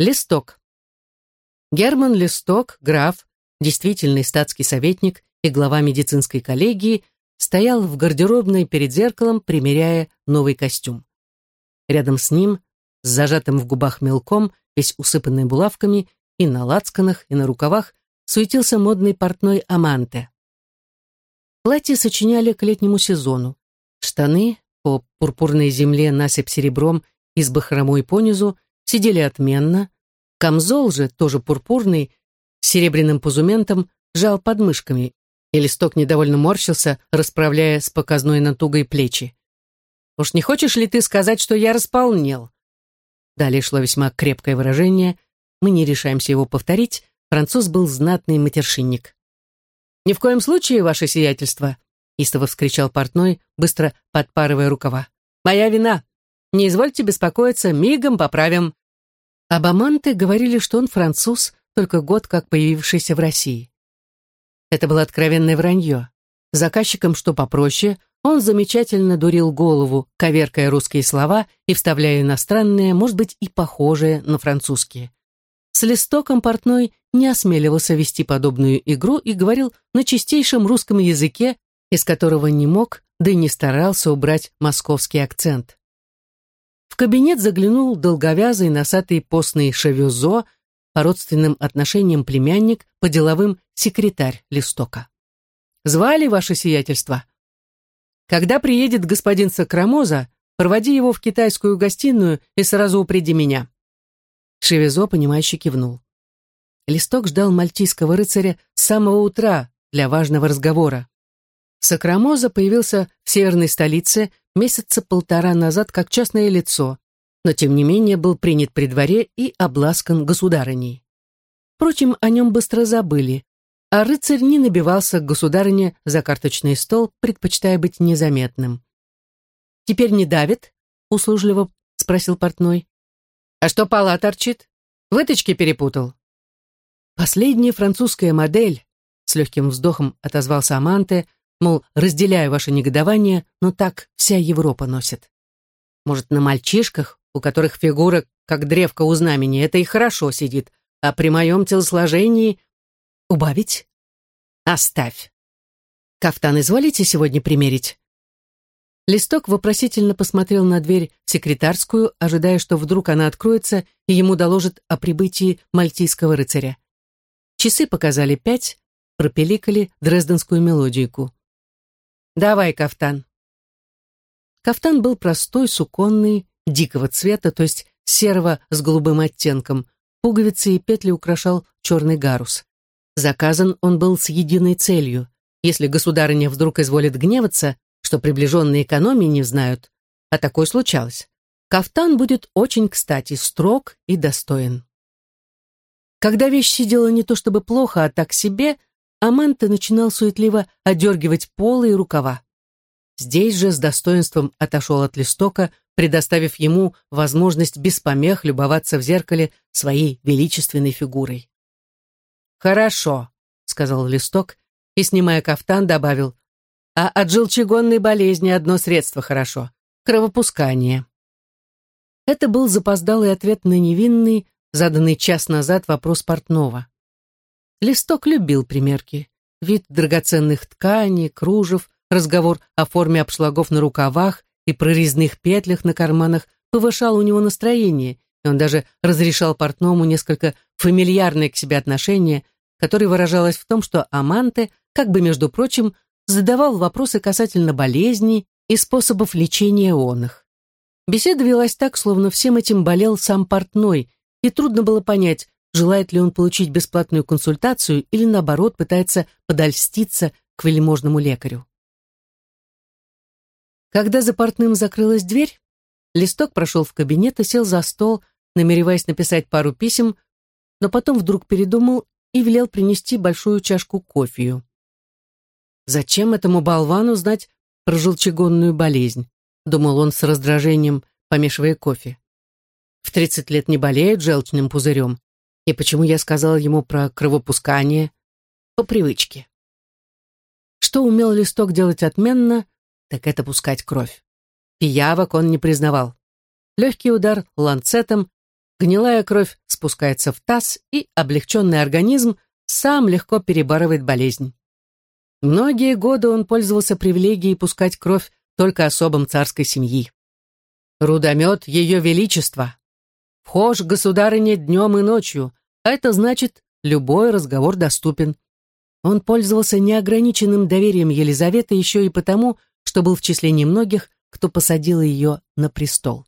Листок. Герман Листок, граф, действительный статский советник и глава медицинской коллегии, стоял в гардеробной перед зеркалом, примеряя новый костюм. Рядом с ним, с зажатым в губах мелком, весь усыпанный булавками, и на лацканах, и на рукавах, суетился модный портной Аманте. Платье сочиняли к летнему сезону. Штаны по пурпурной земле насыпь серебром и с бахромой понизу сидели отменно. Камзол же, тоже пурпурный, с серебряным пузументом, жал под мышками, и листок недовольно морщился, расправляя с показной натугой плечи. «Уж не хочешь ли ты сказать, что я располнел?» Далее шло весьма крепкое выражение. Мы не решаемся его повторить. Француз был знатный матершинник. «Ни в коем случае, ваше сиятельство!» истово вскричал портной, быстро подпарывая рукава. «Моя вина! Не извольте беспокоиться, мигом поправим!» Об Аманте говорили, что он француз, только год как появившийся в России. Это было откровенное вранье. Заказчикам что попроще, он замечательно дурил голову, коверкая русские слова и вставляя иностранные, может быть, и похожие на французские. С листоком портной не осмеливался вести подобную игру и говорил на чистейшем русском языке, из которого не мог, да и не старался убрать московский акцент. Кабинет заглянул долговязый носатый постный шавюзо, по родственным отношениям племянник, по деловым секретарь листока. «Звали ваше сиятельство?» Когда приедет господин Сакрамоза, проводи его в китайскую гостиную и сразу упреди меня». Шевизо, понимающе кивнул. Листок ждал мальтийского рыцаря с самого утра для важного разговора. Сакрамоза появился в северной столице месяца полтора назад как частное лицо, но тем не менее был принят при дворе и обласкан государыней. Впрочем, о нем быстро забыли, а рыцарь не набивался к государине за карточный стол, предпочитая быть незаметным. «Теперь не давит?» — услужливо спросил портной. «А что пола торчит? Выточки перепутал?» «Последняя французская модель», — с легким вздохом отозвался Аманте, мол, разделяю ваше негодование, но так вся Европа носит. Может, на мальчишках, у которых фигура, как древко у знамени, это и хорошо сидит, а при моем телосложении Убавить? Оставь. Кафтан изволите сегодня примерить? Листок вопросительно посмотрел на дверь секретарскую, ожидая, что вдруг она откроется и ему доложит о прибытии мальтийского рыцаря. Часы показали пять, пропеликали дрезденскую мелодийку. «Давай, кафтан». Кафтан был простой, суконный, дикого цвета, то есть серого с голубым оттенком. Пуговицы и петли украшал черный гарус. Заказан он был с единой целью. Если государыня вдруг изволит гневаться, что приближенные экономии не знают, а такое случалось, кафтан будет очень кстати, строг и достоин. Когда вещь сидела не то чтобы плохо, а так себе, Аманта начинал суетливо одергивать полы и рукава. Здесь же с достоинством отошел от листока, предоставив ему возможность без помех любоваться в зеркале своей величественной фигурой. «Хорошо», — сказал Листок и, снимая кафтан, добавил, «а от желчегонной болезни одно средство хорошо — кровопускание». Это был запоздалый ответ на невинный, заданный час назад вопрос портного. Листок любил примерки. Вид драгоценных тканей, кружев, разговор о форме обшлагов на рукавах и прорезных петлях на карманах повышал у него настроение, и он даже разрешал портному несколько фамильярное к себе отношение, которое выражалось в том, что Аманте, как бы между прочим, задавал вопросы касательно болезней и способов лечения он их. Беседа велась так, словно всем этим болел сам портной, и трудно было понять, желает ли он получить бесплатную консультацию или, наоборот, пытается подольститься к вельможному лекарю. Когда за портным закрылась дверь, Листок прошел в кабинет и сел за стол, намереваясь написать пару писем, но потом вдруг передумал и велел принести большую чашку кофею. Зачем этому болвану знать про желчегонную болезнь? Думал он с раздражением, помешивая кофе. В тридцать лет не болеет желчным пузырем. И почему я сказал ему про кровопускание? По привычке. Что умел листок делать отменно, так это пускать кровь. Пиявок он не признавал. Легкий удар ланцетом, гнилая кровь спускается в таз, и облегченный организм сам легко перебарывает болезнь. Многие годы он пользовался привилегией пускать кровь только особам царской семьи. Рудомет Ее Величества. Вхож, государыне, днем и ночью, а это значит, любой разговор доступен. Он пользовался неограниченным доверием Елизаветы еще и потому, что был в числе немногих, кто посадил ее на престол.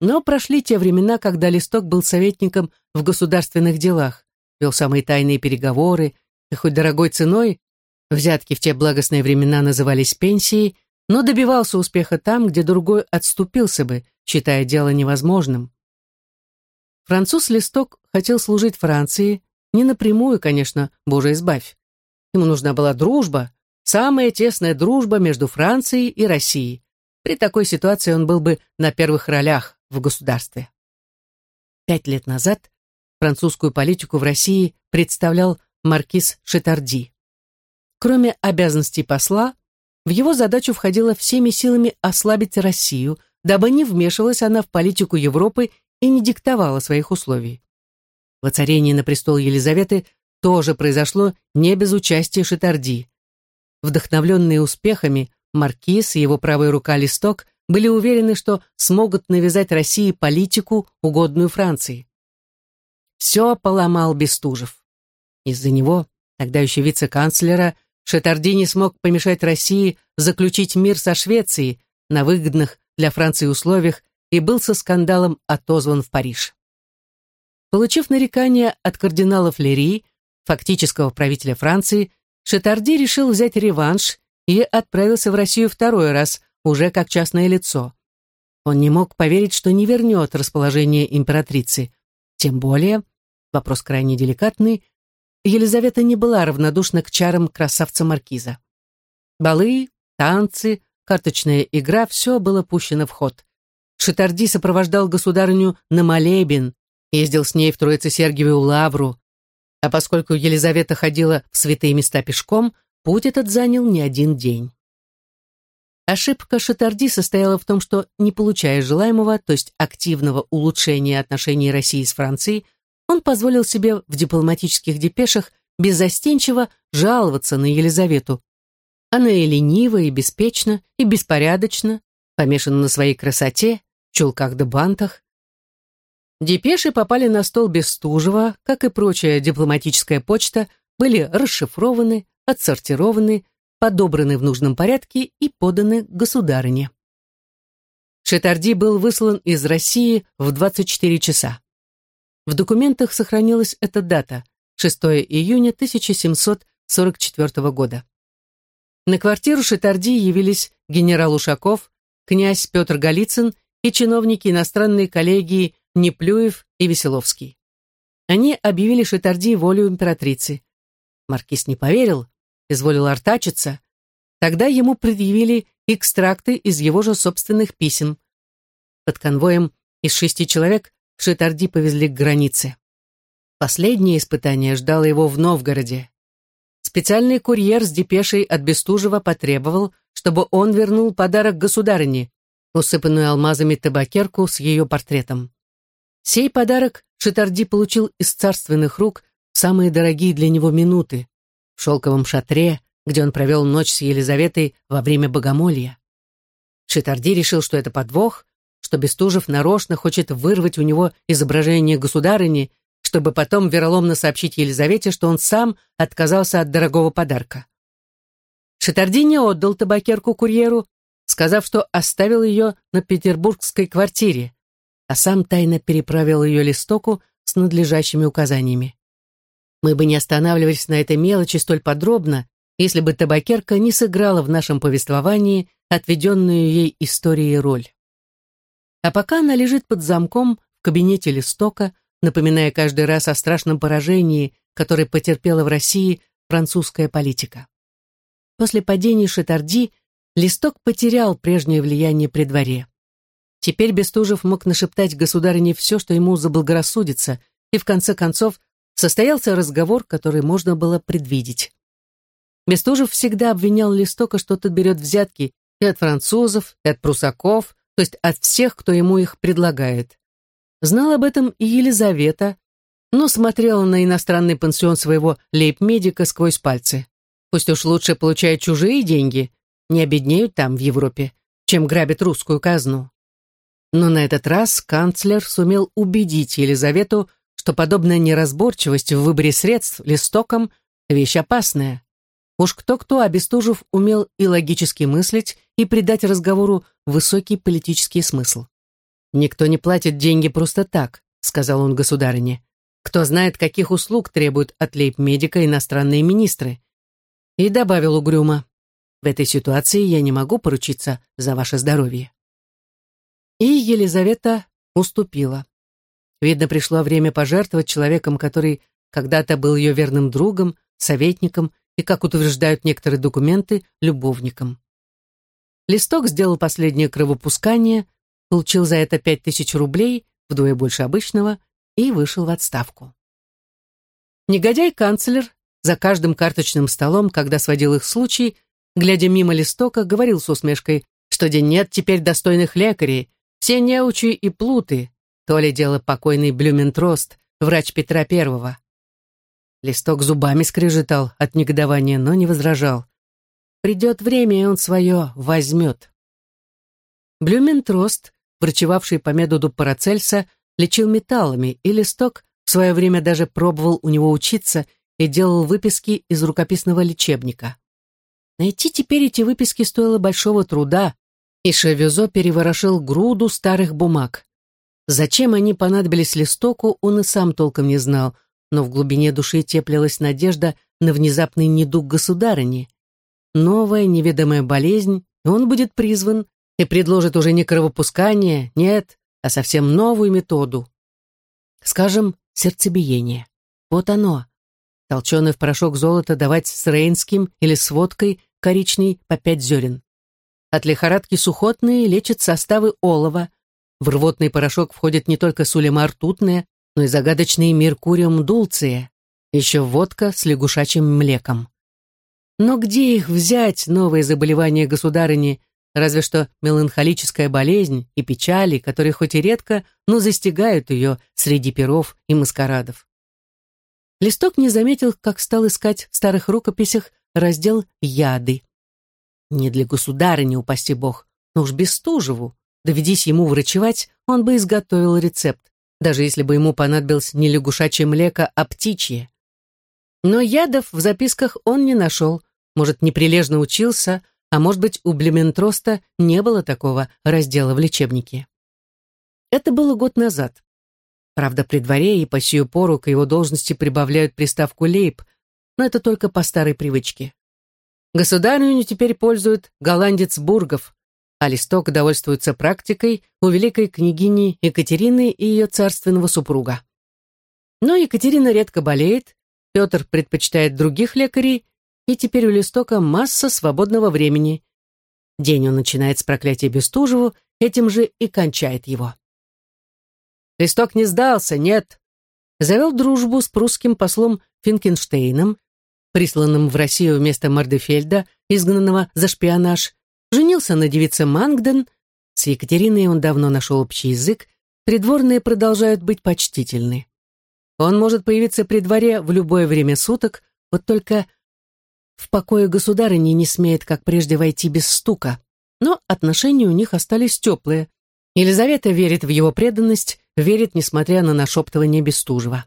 Но прошли те времена, когда Листок был советником в государственных делах, вел самые тайные переговоры, и хоть дорогой ценой, взятки в те благостные времена назывались пенсией, но добивался успеха там, где другой отступился бы, считая дело невозможным. Француз Листок хотел служить Франции, не напрямую, конечно, боже избавь. Ему нужна была дружба, самая тесная дружба между Францией и Россией. При такой ситуации он был бы на первых ролях в государстве. Пять лет назад французскую политику в России представлял маркиз Шетарди. Кроме обязанностей посла, в его задачу входило всеми силами ослабить Россию, дабы не вмешивалась она в политику Европы и не диктовала своих условий. Воцарение на престол Елизаветы тоже произошло не без участия Шетарди. Вдохновленные успехами, маркиз и его правая рука Листок были уверены, что смогут навязать России политику, угодную Франции. Все поломал Бестужев. Из-за него, тогда еще вице-канцлера, Шатарди не смог помешать России заключить мир со Швецией на выгодных для Франции условиях и был со скандалом отозван в Париж. Получив нарекания от кардинала Флери, фактического правителя Франции, Шатарди решил взять реванш и отправился в Россию второй раз, уже как частное лицо. Он не мог поверить, что не вернет расположение императрицы. Тем более, вопрос крайне деликатный, Елизавета не была равнодушна к чарам красавца-маркиза. Балы, танцы, карточная игра — все было пущено в ход. Шатарди сопровождал государыню на молебен, ездил с ней в Троице-Сергиевую лавру, а поскольку Елизавета ходила в святые места пешком, путь этот занял не один день. Ошибка Шатарди состояла в том, что, не получая желаемого, то есть активного улучшения отношений России с Францией, он позволил себе в дипломатических депешах беззастенчиво жаловаться на Елизавету. Она и ленива, и беспечна, и беспорядочна, помешана на своей красоте, чулках да бантах. Депеши попали на стол Бестужева, как и прочая дипломатическая почта, были расшифрованы, отсортированы, подобраны в нужном порядке и поданы государыне. Шетарди был выслан из России в 24 часа. В документах сохранилась эта дата – 6 июня 1744 года. На квартиру Шитарди явились генерал Ушаков, князь Петр Голицын и чиновники иностранной коллегии Неплюев и Веселовский. Они объявили Шитарди волю императрицы. Маркиз не поверил, изволил артачиться. Тогда ему предъявили экстракты из его же собственных писем. Под конвоем из шести человек Шитарди повезли к границе. Последнее испытание ждало его в Новгороде. Специальный курьер с депешей от Бестужева потребовал, чтобы он вернул подарок государыне, усыпанную алмазами табакерку с ее портретом. Сей подарок Шитарди получил из царственных рук самые дорогие для него минуты в шелковом шатре, где он провел ночь с Елизаветой во время богомолья. Шитарди решил, что это подвох, что Бестужев нарочно хочет вырвать у него изображение государыни, чтобы потом вероломно сообщить Елизавете, что он сам отказался от дорогого подарка. Шатарди не отдал табакерку курьеру, сказав, что оставил ее на петербургской квартире, а сам тайно переправил ее листоку с надлежащими указаниями. Мы бы не останавливались на этой мелочи столь подробно, если бы табакерка не сыграла в нашем повествовании отведенную ей историей роль. А пока она лежит под замком в кабинете Листока, напоминая каждый раз о страшном поражении, которое потерпела в России французская политика. После падения Шатарди Листок потерял прежнее влияние при дворе. Теперь Бестужев мог нашептать государине все, что ему заблагорассудится, и в конце концов состоялся разговор, который можно было предвидеть. Бестужев всегда обвинял Листока, что тот берет взятки и от французов, и от прусаков, то есть от всех, кто ему их предлагает. Знала об этом и Елизавета, но смотрела на иностранный пансион своего лейб-медика сквозь пальцы. Пусть уж лучше получают чужие деньги, не обеднеют там, в Европе, чем грабят русскую казну. Но на этот раз канцлер сумел убедить Елизавету, что подобная неразборчивость в выборе средств листоком – вещь опасная. Уж кто-кто, Бестужев умел и логически мыслить, и придать разговору высокий политический смысл. «Никто не платит деньги просто так», — сказал он государине. «Кто знает, каких услуг требуют от лейб-медика иностранные министры». И добавил угрюмо, «В этой ситуации я не могу поручиться за ваше здоровье». И Елизавета уступила. Видно, пришло время пожертвовать человеком, который когда-то был ее верным другом, советником и, как утверждают некоторые документы, любовником. Листок сделал последнее кровопускание, получил за это пять тысяч рублей, вдвое больше обычного, и вышел в отставку. Негодяй-канцлер за каждым карточным столом, когда сводил их случай, глядя мимо листока, говорил с усмешкой, что день нет теперь достойных лекарей, все неучи и плуты, то ли дело покойный Блюментрост, врач Петра Первого. Листок зубами скрежетал от негодования, но не возражал. Придет время, и он свое возьмет. Блюментрост, врачевавший по методу Парацельса, лечил металлами, и Листок в свое время даже пробовал у него учиться и делал выписки из рукописного лечебника. Найти теперь эти выписки стоило большого труда, и Шевизо переворошил груду старых бумаг. Зачем они понадобились Листоку, он и сам толком не знал, но в глубине души теплилась надежда на внезапный недуг государыни. Новая неведомая болезнь, и он будет призван и предложит уже не кровопускание, нет, а совсем новую методу. Скажем, сердцебиение. Вот оно. Толченый в порошок золота давать с рейнским или с водкой коричней по пять зерен. От лихорадки сухотные лечат составы олова, в рвотный порошок входит не только сулема ртутная, но и загадочный меркуриум дулция, еще водка с лягушачьим млеком. Но где их взять, новые заболевания государыни, разве что меланхолическая болезнь и печали, которые хоть и редко, но застигают ее среди перов и маскарадов. Листок не заметил, как стал искать в старых рукописях раздел «Яды». Не для государыни, упаси бог, но уж Бестужеву, Доведись ему врачевать, он бы изготовил рецепт, даже если бы ему понадобилось не лягушачье млеко, а птичье. Но ядов в записках он не нашел, может, неприлежно учился, а может быть, у Блементроста не было такого раздела в лечебнике. Это было год назад. Правда, при дворе и по сию пору к его должности прибавляют приставку «лейб», но это только по старой привычке. Государыню теперь пользует голландец Бургов, а Листок довольствуется практикой у великой княгини Екатерины и ее царственного супруга. Но Екатерина редко болеет, Петр предпочитает других лекарей, и теперь у Листока масса свободного времени. День он начинает с проклятия Бестужеву, этим же и кончает его. Листок не сдался, нет. Завел дружбу с прусским послом Финкенштейном, присланным в Россию вместо Мардефельда, изгнанного за шпионаж, Женился на девице Мангден, с Екатериной он давно нашел общий язык, придворные продолжают быть почтительны. Он может появиться при дворе в любое время суток, вот только в покое государыни не смеет, как прежде, войти без стука. Но отношения у них остались теплые. Елизавета верит в его преданность, верит, несмотря на нашептывание Бестужева.